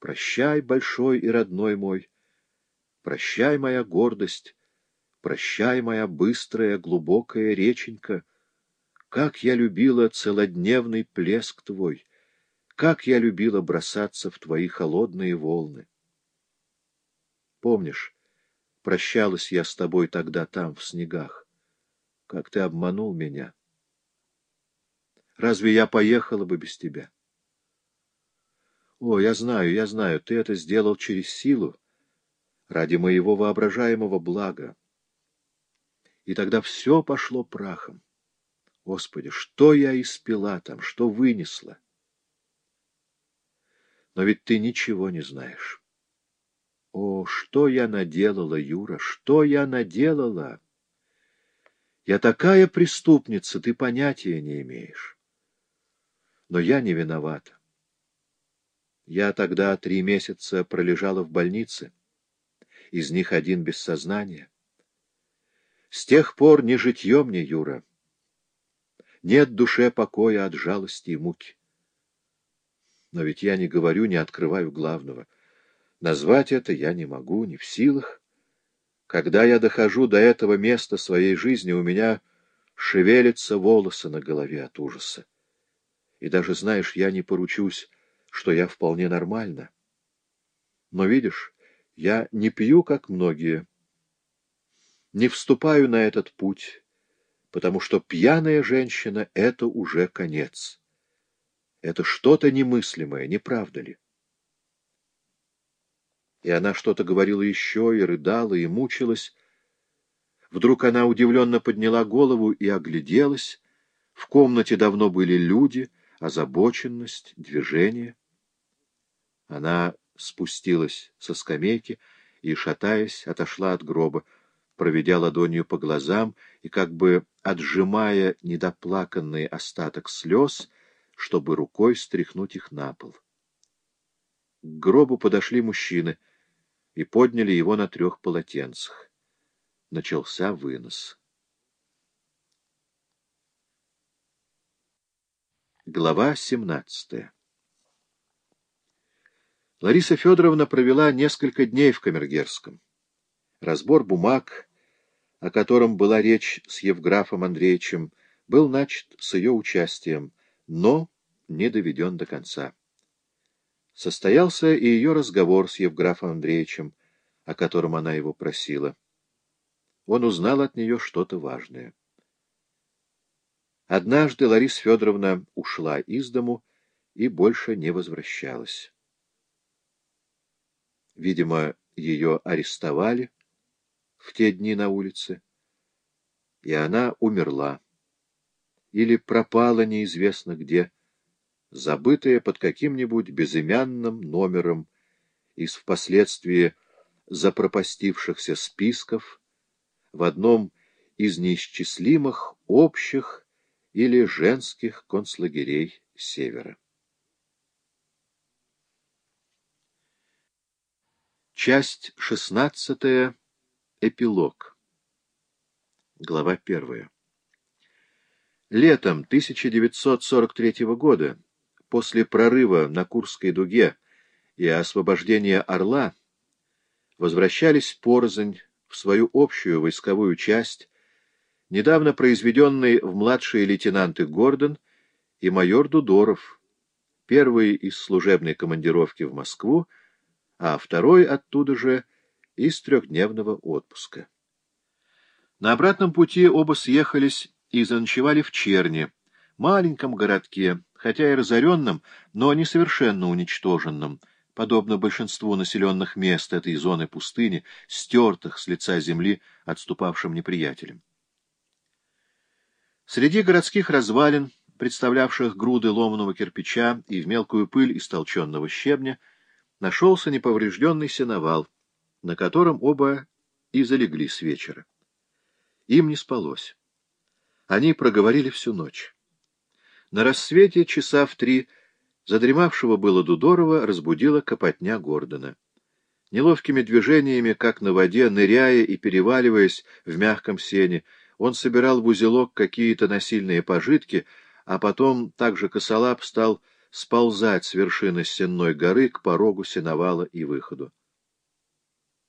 Прощай, большой и родной мой, прощай, моя гордость, прощай, моя быстрая, глубокая реченька. Как я любила целодневный плеск твой, как я любила бросаться в твои холодные волны. Помнишь, прощалась я с тобой тогда там, в снегах. Как ты обманул меня. Разве я поехала бы без тебя? О, я знаю, я знаю, ты это сделал через силу, ради моего воображаемого блага. И тогда все пошло прахом. Господи, что я испила там, что вынесла? Но ведь ты ничего не знаешь. О, что я наделала, Юра, что я наделала! Я такая преступница, ты понятия не имеешь. Но я не виновата. Я тогда три месяца пролежала в больнице, из них один без сознания. С тех пор не житье мне, Юра. Нет душе покоя от жалости и муки. Но ведь я не говорю, не открываю главного. Назвать это я не могу, не в силах. Когда я дохожу до этого места своей жизни, у меня шевелятся волосы на голове от ужаса. И даже, знаешь, я не поручусь, что я вполне нормальна. Но, видишь, я не пью, как многие, не вступаю на этот путь, потому что пьяная женщина — это уже конец. Это что-то немыслимое, не правда ли? И она что-то говорила еще, и рыдала, и мучилась. Вдруг она удивленно подняла голову и огляделась. В комнате давно были люди, озабоченность, движение. Она спустилась со скамейки и, шатаясь, отошла от гроба, проведя ладонью по глазам и как бы отжимая недоплаканный остаток слез, чтобы рукой стряхнуть их на пол. К гробу подошли мужчины и подняли его на трех полотенцах. Начался вынос. Глава семнадцатая Лариса Федоровна провела несколько дней в Камергерском. Разбор бумаг, о котором была речь с Евграфом Андреевичем, был начат с ее участием, но не доведен до конца. Состоялся и ее разговор с Евграфом Андреевичем, о котором она его просила. Он узнал от нее что-то важное. Однажды Лариса Федоровна ушла из дому и больше не возвращалась. Видимо, ее арестовали в те дни на улице, и она умерла или пропала неизвестно где, забытая под каким-нибудь безымянным номером из впоследствии запропастившихся списков в одном из неисчислимых общих или женских концлагерей Севера. Часть шестнадцатая. Эпилог. Глава первая. Летом 1943 года, после прорыва на Курской дуге и освобождения Орла, возвращались порознь в свою общую войсковую часть, недавно произведенный в младшие лейтенанты Гордон и майор Дудоров, первый из служебной командировки в Москву, а второй оттуда же из трехдневного отпуска. На обратном пути оба съехались и заночевали в Черне, маленьком городке, хотя и разоренном, но не совершенно уничтоженном, подобно большинству населенных мест этой зоны пустыни, стертых с лица земли отступавшим неприятелем. Среди городских развалин, представлявших груды ломаного кирпича и в мелкую пыль истолченного щебня, нашелся неповрежденный сеновал, на котором оба и залегли с вечера. Им не спалось. Они проговорили всю ночь. На рассвете, часа в три, задремавшего было Дудорова, разбудила копотня Гордона. Неловкими движениями, как на воде, ныряя и переваливаясь в мягком сене, он собирал в узелок какие-то насильные пожитки, а потом, также косолап, стал сползать с вершины Сенной горы к порогу сеновала и выходу.